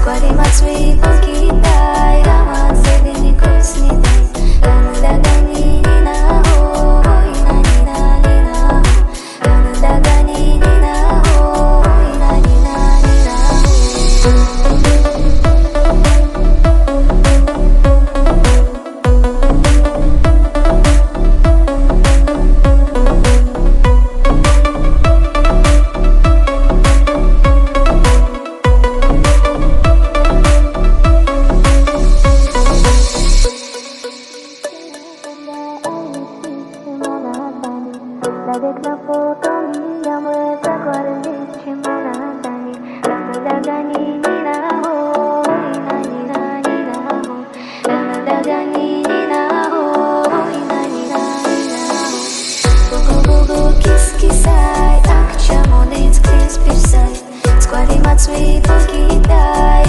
squatting my sweet monkey died. I'm saving. Zawiedna potomija moje zagwarny Trzymana za nie Lama daga ni na ho Ina ni na ni na ho Lama daga ni na ho Ina ni na ni na ho Go go go go kiss kiss I Akcia monit klins i polki daj.